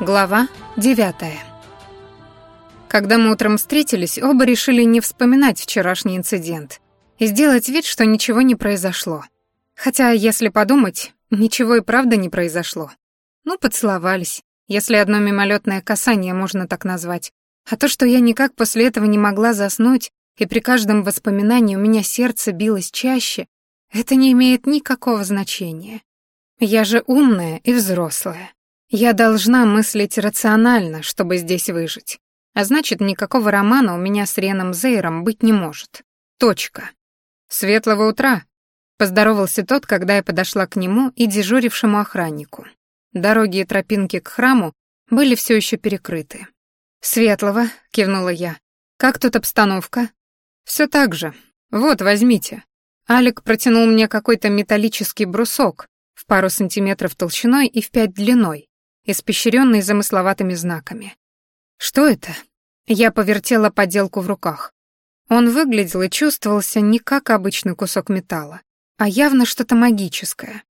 Глава девятая. Когда мы утром встретились, оба решили не вспоминать вчерашний инцидент и сделать вид, что ничего не произошло. Хотя, если подумать, ничего и правда не произошло. Ну, поцеловались, если одно мимолетное касание можно так назвать. А то, что я никак после этого не могла заснуть, и при каждом воспоминании у меня сердце билось чаще, это не имеет никакого значения. Я же умная и взрослая. Я должна мыслить рационально, чтобы здесь выжить. А значит, никакого романа у меня с Реном Зейром быть не может. Точка. Светлого утра, поздоровался тот, когда я подошла к нему и дежурившему охраннику. Дороги и тропинки к храму были все еще перекрыты. «Светлого», — кивнула я. «Как тут обстановка?» Все так же. Вот, возьмите». Алик протянул мне какой-то металлический брусок в пару сантиметров толщиной и в пять длиной, испещренный замысловатыми знаками. «Что это?» Я повертела подделку в руках. Он выглядел и чувствовался не как обычный кусок металла, а явно что-то магическое.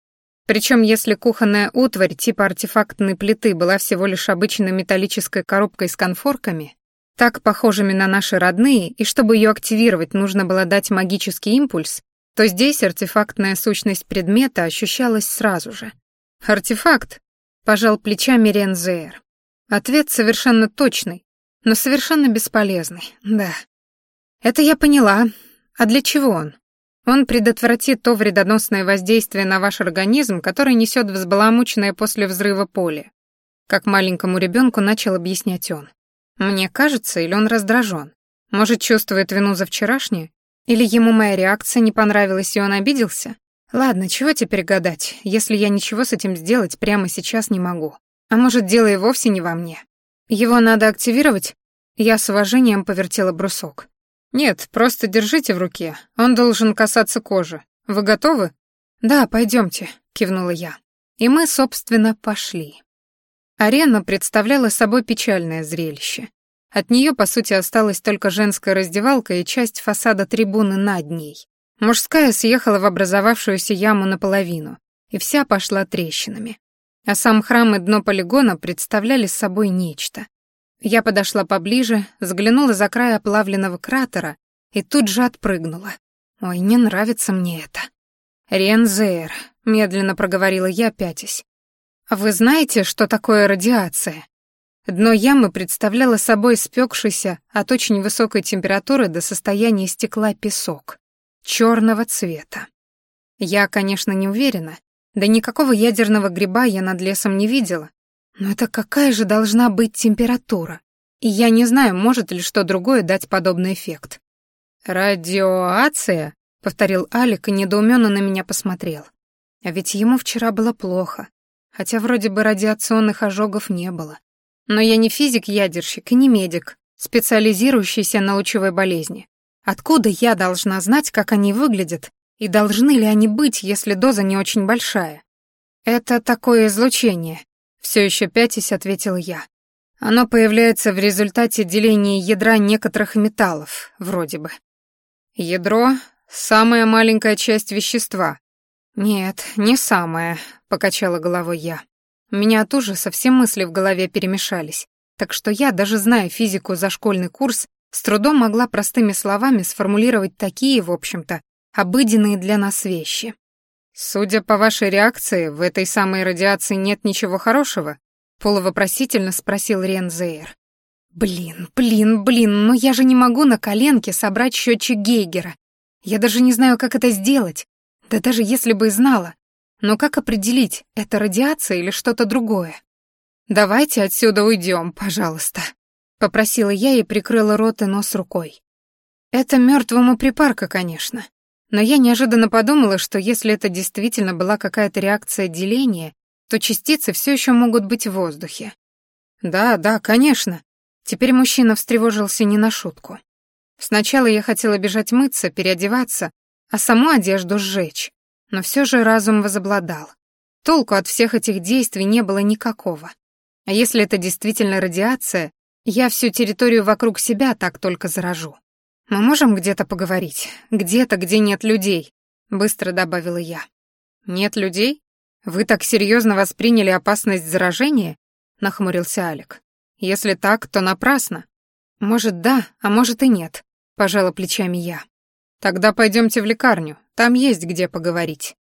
Причем если кухонная утварь типа артефактной плиты была всего лишь обычной металлической коробкой с конфорками, так похожими на наши родные, и чтобы ее активировать, нужно было дать магический импульс, то здесь артефактная сущность предмета ощущалась сразу же. Артефакт, Пожал плечами Рензеер. Ответ совершенно точный, но совершенно бесполезный, да. Это я поняла. А для чего он? Он предотвратит то вредоносное воздействие на ваш организм, которое несет взбаламученное после взрыва поле. Как маленькому ребенку начал объяснять он. Мне кажется, или он раздражен. Может, чувствует вину за вчерашнее? Или ему моя реакция не понравилась, и он обиделся? Ладно, чего теперь гадать, если я ничего с этим сделать прямо сейчас не могу. А может, дело и вовсе не во мне. Его надо активировать? Я с уважением повертела брусок. Нет, просто держите в руке. Он должен касаться кожи. Вы готовы? Да, пойдемте, кивнула я. И мы, собственно, пошли. Арена представляла собой печальное зрелище. От нее, по сути, осталась только женская раздевалка и часть фасада трибуны над ней. Мужская съехала в образовавшуюся яму наполовину, и вся пошла трещинами. А сам храм и дно полигона представляли собой нечто. Я подошла поближе, взглянула за край оплавленного кратера и тут же отпрыгнула. Ой, не нравится мне это. Рензер, медленно проговорила я, пятясь. Вы знаете, что такое радиация? Дно ямы представляло собой спекшийся от очень высокой температуры до состояния стекла песок черного цвета. Я, конечно, не уверена, да никакого ядерного гриба я над лесом не видела, но это какая же должна быть температура? И я не знаю, может ли что другое дать подобный эффект. «Радиоация?» — повторил Алик и недоуменно на меня посмотрел. А ведь ему вчера было плохо, хотя вроде бы радиационных ожогов не было. Но я не физик-ядерщик и не медик, специализирующийся на лучевой болезни. Откуда я должна знать, как они выглядят, и должны ли они быть, если доза не очень большая? Это такое излучение, все еще пятясь, ответил я. Оно появляется в результате деления ядра некоторых металлов, вроде бы. Ядро — самая маленькая часть вещества. Нет, не самая, покачала головой я. У меня от ужаса все мысли в голове перемешались, так что я, даже зная физику за школьный курс, с трудом могла простыми словами сформулировать такие, в общем-то, обыденные для нас вещи. «Судя по вашей реакции, в этой самой радиации нет ничего хорошего?» полувопросительно спросил Рензейр. «Блин, блин, блин, но я же не могу на коленке собрать счетчик Гейгера. Я даже не знаю, как это сделать. Да даже если бы и знала. Но как определить, это радиация или что-то другое? Давайте отсюда уйдем, пожалуйста». Попросила я и прикрыла рот и нос рукой. Это мертвому припарка, конечно. Но я неожиданно подумала, что если это действительно была какая-то реакция деления, то частицы все еще могут быть в воздухе. Да, да, конечно. Теперь мужчина встревожился не на шутку. Сначала я хотела бежать мыться, переодеваться, а саму одежду сжечь. Но все же разум возобладал. Толку от всех этих действий не было никакого. А если это действительно радиация, я всю территорию вокруг себя так только заражу. Мы можем где-то поговорить? Где-то, где нет людей, быстро добавила я. Нет людей? Вы так серьезно восприняли опасность заражения? нахмурился Алик. Если так, то напрасно. Может, да, а может и нет, пожала плечами я. Тогда пойдемте в лекарню, там есть где поговорить.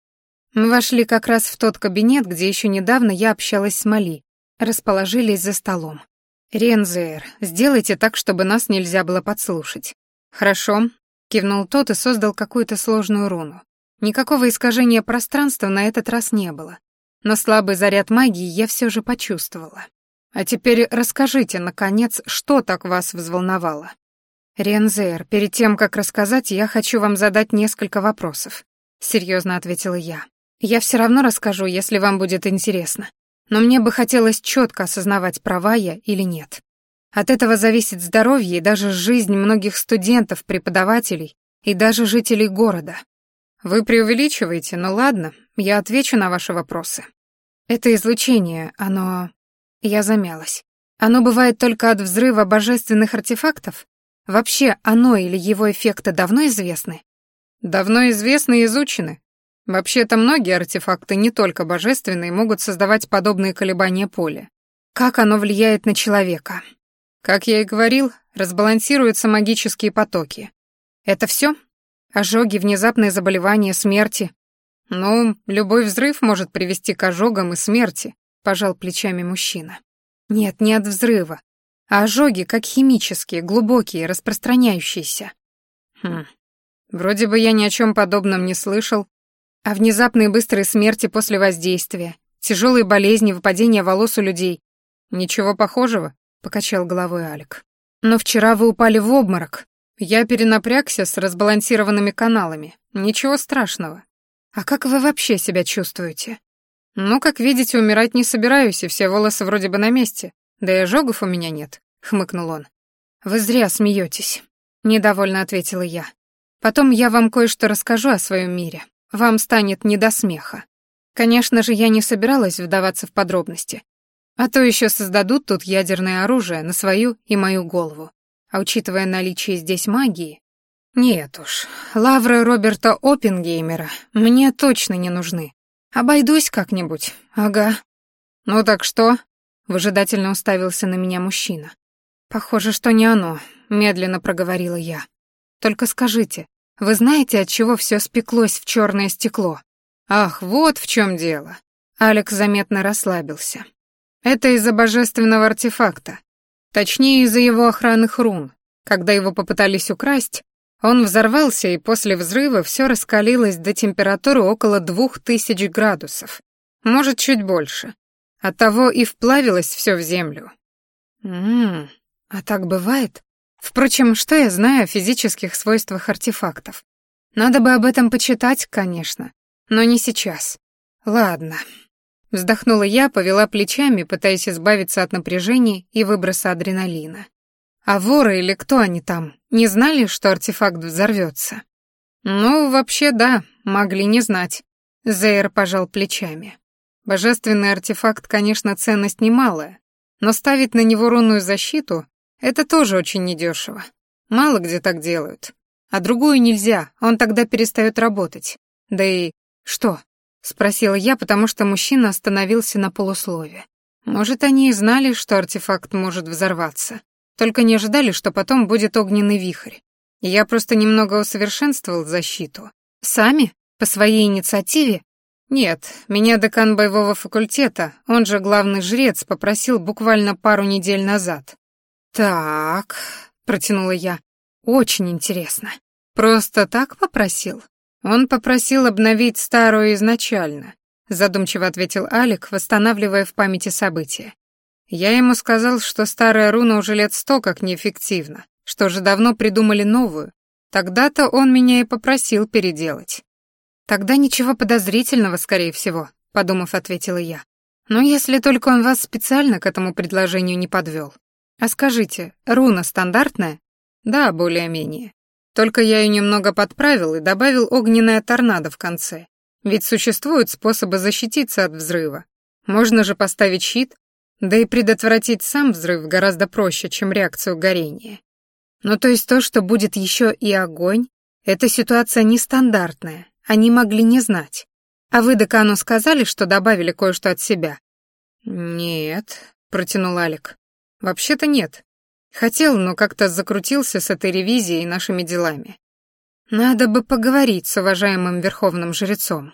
Мы вошли как раз в тот кабинет, где еще недавно я общалась с Мали. Расположились за столом. «Рензер, сделайте так, чтобы нас нельзя было подслушать». «Хорошо», — кивнул тот и создал какую-то сложную руну. Никакого искажения пространства на этот раз не было. Но слабый заряд магии я все же почувствовала. А теперь расскажите, наконец, что так вас взволновало? Рензер, перед тем, как рассказать, я хочу вам задать несколько вопросов. Серьезно ответила я. Я все равно расскажу, если вам будет интересно. Но мне бы хотелось четко осознавать, права я или нет. От этого зависит здоровье и даже жизнь многих студентов, преподавателей и даже жителей города. Вы преувеличиваете, но ладно, я отвечу на ваши вопросы. Это излучение, оно... Я замялась. Оно бывает только от взрыва божественных артефактов? Вообще, оно или его эффекты давно известны? Давно известны и изучены. Вообще-то многие артефакты, не только божественные, могут создавать подобные колебания поля. Как оно влияет на человека? Как я и говорил, разбалансируются магические потоки. Это все? Ожоги, внезапные заболевания, смерти. Ну, любой взрыв может привести к ожогам и смерти, пожал плечами мужчина. Нет, не от взрыва, а ожоги как химические, глубокие, распространяющиеся. Хм. Вроде бы я ни о чем подобном не слышал. А внезапные быстрые смерти после воздействия, тяжелые болезни, выпадение волос у людей. Ничего похожего, покачал головой Алик. Но вчера вы упали в обморок, я перенапрягся с разбалансированными каналами. Ничего страшного. А как вы вообще себя чувствуете? Ну, как видите, умирать не собираюсь, и все волосы вроде бы на месте. Да и ожогов у меня нет, хмыкнул он. Вы зря смеетесь, недовольно ответила я. Потом я вам кое-что расскажу о своем мире. Вам станет не до смеха. Конечно же, я не собиралась вдаваться в подробности. А то еще создадут тут ядерное оружие на свою и мою голову. А учитывая наличие здесь магии... Нет уж, лавры Роберта Оппенгеймера мне точно не нужны. Обойдусь как-нибудь, ага. Ну так что? Выжидательно уставился на меня мужчина. Похоже, что не оно, медленно проговорила я. Только скажите, вы знаете, от чего все спеклось в черное стекло? Ах, вот в чем дело. Алекс заметно расслабился. Это из-за божественного артефакта. Точнее, из-за его охранных рун. Когда его попытались украсть, он взорвался, и после взрыва все раскалилось до температуры около двух тысяч градусов. Может, чуть больше. Оттого и вплавилось все в землю. Ммм, а так бывает? Впрочем, что я знаю о физических свойствах артефактов? Надо бы об этом почитать, конечно, но не сейчас. Ладно, Вздохнула я, повела плечами, пытаясь избавиться от напряжения и выброса адреналина. А воры или кто они там, не знали, что артефакт взорвется? Ну, вообще да, могли не знать. Зейр пожал плечами. Божественный артефакт, конечно, ценность немалая, но ставить на него рунную защиту — это тоже очень недешево. Мало где так делают. А другую нельзя, он тогда перестает работать. Да и... Что? — спросила я, потому что мужчина остановился на полуслове. Может, они и знали, что артефакт может взорваться, только не ожидали, что потом будет огненный вихрь. Я просто немного усовершенствовал защиту. Сами? По своей инициативе? Нет, меня декан боевого факультета, он же главный жрец, попросил буквально пару недель назад. «Так», — протянула я, — «очень интересно. Просто так попросил?» Он попросил обновить старую изначально, задумчиво ответил Алик, восстанавливая в памяти события. Я ему сказал, что старая руна уже лет сто как неэффективна, что уже давно придумали новую. Тогда-то он меня и попросил переделать. Тогда ничего подозрительного, скорее всего, подумав, ответила я. Но если только он вас специально к этому предложению не подвел. А скажите, руна стандартная? Да, более-менее. Только я ее немного подправил и добавил огненное торнадо в конце. Ведь существуют способы защититься от взрыва. Можно же поставить щит, да и предотвратить сам взрыв гораздо проще, чем реакцию горения. Ну то есть то, что будет еще и огонь, эта ситуация нестандартная, они могли не знать. А вы декану сказали, что добавили кое-что от себя? Нет, протянул Алик. Вообще-то нет. Хотел, но как-то закрутился с этой ревизией и нашими делами. Надо бы поговорить с уважаемым верховным жрецом,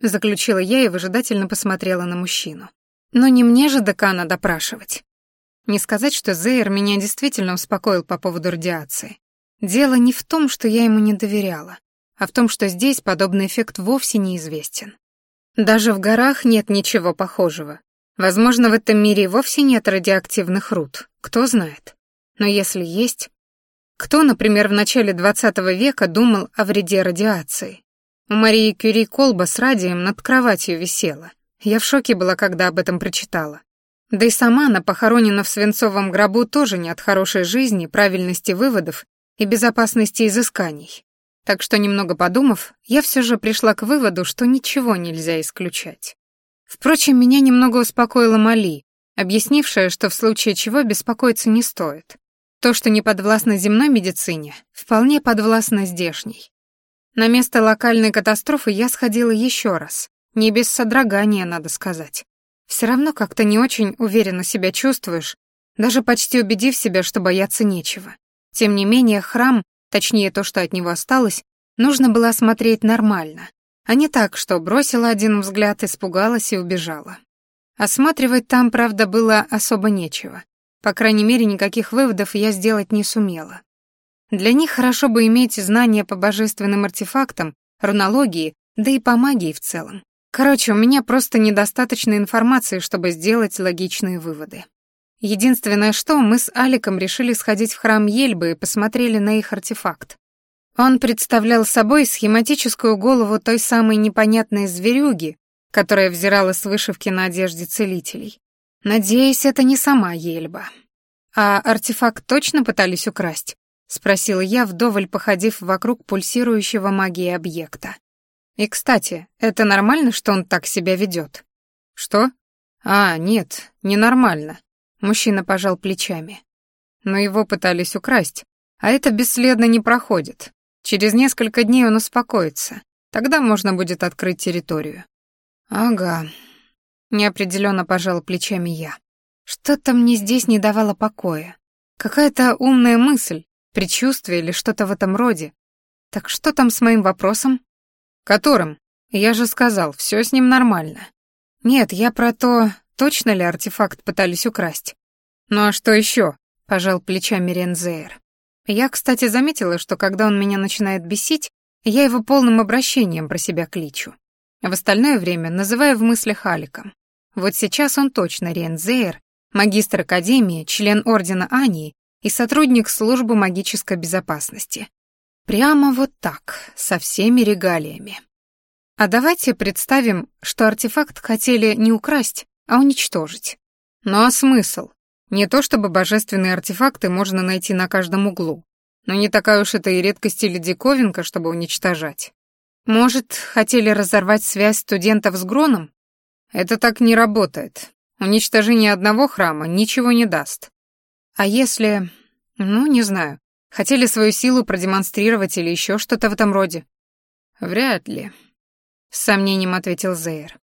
заключила я и выжидательно посмотрела на мужчину. Но не мне же декана допрашивать. Не сказать, что Зейр меня действительно успокоил по поводу радиации. Дело не в том, что я ему не доверяла, а в том, что здесь подобный эффект вовсе неизвестен. Даже в горах нет ничего похожего. Возможно, в этом мире вовсе нет радиоактивных руд, кто знает. Но если есть... Кто, например, в начале XX века думал о вреде радиации? У Марии Кюри колба с радием над кроватью висела. Я в шоке была, когда об этом прочитала. Да и сама она похоронена в свинцовом гробу тоже не от хорошей жизни, правильности выводов и безопасности изысканий. Так что, немного подумав, я все же пришла к выводу, что ничего нельзя исключать. Впрочем, меня немного успокоила Мали, объяснившая, что в случае чего беспокоиться не стоит. То, что не подвластно земной медицине, вполне подвластно здешней. На место локальной катастрофы я сходила еще раз, не без содрогания, надо сказать. Все равно как-то не очень уверенно себя чувствуешь, даже почти убедив себя, что бояться нечего. Тем не менее, храм, точнее то, что от него осталось, нужно было осмотреть нормально, а не так, что бросила один взгляд, испугалась и убежала. Осматривать там, правда, было особо нечего. По крайней мере, никаких выводов я сделать не сумела. Для них хорошо бы иметь знания по божественным артефактам, рунологии, да и по магии в целом. Короче, у меня просто недостаточно информации, чтобы сделать логичные выводы. Единственное, что мы с Аликом решили сходить в храм Ельбы и посмотрели на их артефакт. Он представлял собой схематическую голову той самой непонятной зверюги, которая взирала с вышивки на одежде целителей. Надеюсь, это не сама Ельба. А артефакт точно пытались украсть? Спросила я, вдоволь походив вокруг пульсирующего магии объекта. И, кстати, это нормально, что он так себя ведет? Что? А, нет, ненормально. Мужчина пожал плечами. Но его пытались украсть, а это бесследно не проходит. Через несколько дней он успокоится. Тогда можно будет открыть территорию. Ага. Неопределенно пожал плечами я. Что-то мне здесь не давало покоя. Какая-то умная мысль, предчувствие или что-то в этом роде. Так что там с моим вопросом? Которым? Я же сказал, все с ним нормально. Нет, я про то, точно ли артефакт пытались украсть. Ну а что еще? Пожал плечами Рензейр. Я, кстати, заметила, что когда он меня начинает бесить, я его полным обращением про себя кличу. В остальное время называю в мыслях Аликом. Вот сейчас он точно Рензейр, магистр Академии, член Ордена Ании и сотрудник службы магической безопасности. Прямо вот так, со всеми регалиями. А давайте представим, что артефакт хотели не украсть, а уничтожить. Ну а смысл? Не то чтобы божественные артефакты можно найти на каждом углу, но не такая уж это и редкость или диковинка, чтобы уничтожать. Может, хотели разорвать связь студентов с Гроном? Это так не работает. Уничтожение одного храма ничего не даст. А если... Ну, не знаю. Хотели свою силу продемонстрировать или еще что-то в этом роде? Вряд ли. С сомнением ответил Зейр.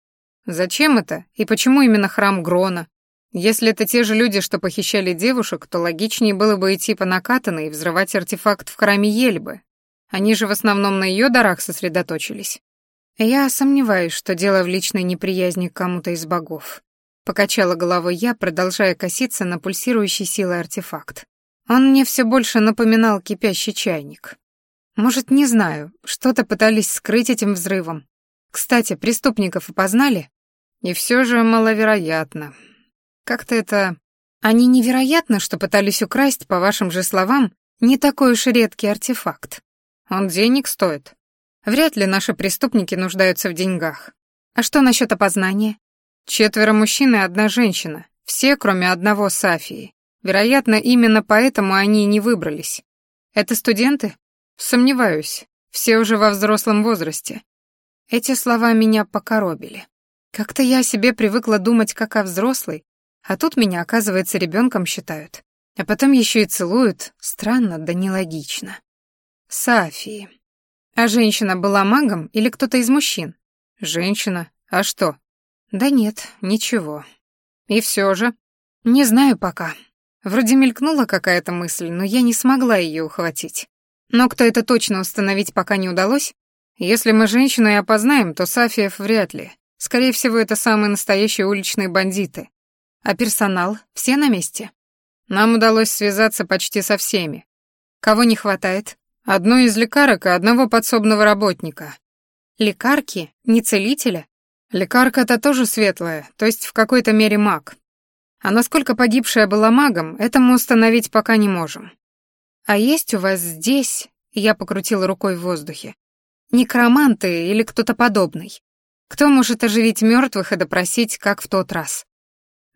Зачем это? И почему именно храм Грона? Если это те же люди, что похищали девушек, то логичнее было бы идти по накатанной и взрывать артефакт в храме Ельбы. Они же в основном на ее дарах сосредоточились. Я сомневаюсь, что дело в личной неприязни к кому-то из богов. Покачала головой я, продолжая коситься на пульсирующий силой артефакт. Он мне все больше напоминал кипящий чайник. Может, не знаю, что-то пытались скрыть этим взрывом. Кстати, преступников опознали? И все же маловероятно. Как-то это... Они невероятно, что пытались украсть, по вашим же словам, не такой уж редкий артефакт. Он денег стоит. Вряд ли наши преступники нуждаются в деньгах. А что насчет опознания? Четверо мужчин и одна женщина. Все, кроме одного Сафии. Вероятно, именно поэтому они и не выбрались. Это студенты? Сомневаюсь. Все уже во взрослом возрасте. Эти слова меня покоробили. Как-то я себе привыкла думать как о взрослой, а тут меня, оказывается, ребенком считают. А потом еще и целуют. Странно, да нелогично. Сафии. А женщина была магом или кто-то из мужчин? Женщина. А что? Да нет, ничего. И все же. Не знаю пока. Вроде мелькнула какая-то мысль, но я не смогла ее ухватить. Но кто это точно установить пока не удалось? Если мы женщину и опознаем, то Сафиев вряд ли. Скорее всего, это самые настоящие уличные бандиты. А персонал? Все на месте? Нам удалось связаться почти со всеми. Кого не хватает? Одну из лекарок и одного подсобного работника. Лекарки? Не целителя? Лекарка-то тоже светлая, то есть в какой-то мере маг. А насколько погибшая была магом, это мы установить пока не можем. А есть у вас здесь, я покрутила рукой в воздухе, некроманты или кто-то подобный? Кто может оживить мертвых и допросить, как в тот раз?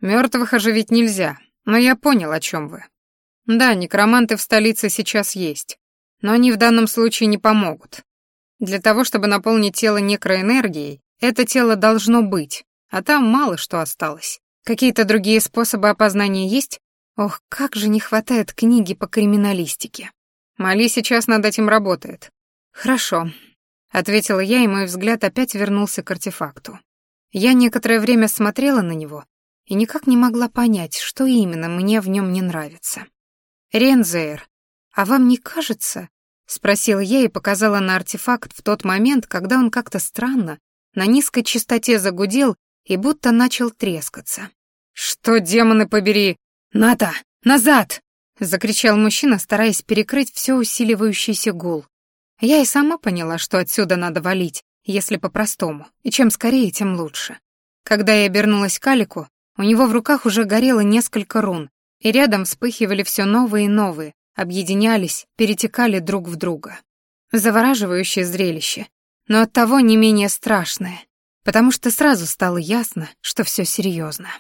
Мертвых оживить нельзя, но я понял, о чем вы. Да, некроманты в столице сейчас есть, но они в данном случае не помогут. Для того, чтобы наполнить тело некроэнергией, это тело должно быть, а там мало что осталось. Какие-то другие способы опознания есть? Ох, как же не хватает книги по криминалистике. Мали сейчас над этим работает. Хорошо, ответила я, и мой взгляд опять вернулся к артефакту. Я некоторое время смотрела на него и никак не могла понять, что именно мне в нем не нравится. Рензейр, а вам не кажется? спросила я и показала на артефакт в тот момент, когда он как-то странно на низкой частоте загудел и будто начал трескаться. «Что, демоны побери! Ната, назад!» — закричал мужчина, стараясь перекрыть все усиливающийся гул. Я и сама поняла, что отсюда надо валить, если по-простому, и чем скорее, тем лучше. Когда я обернулась к Алику, у него в руках уже горело несколько рун, и рядом вспыхивали все новые и новые, объединялись, перетекали друг в друга. Завораживающее зрелище, но оттого не менее страшное, потому что сразу стало ясно, что все серьезно.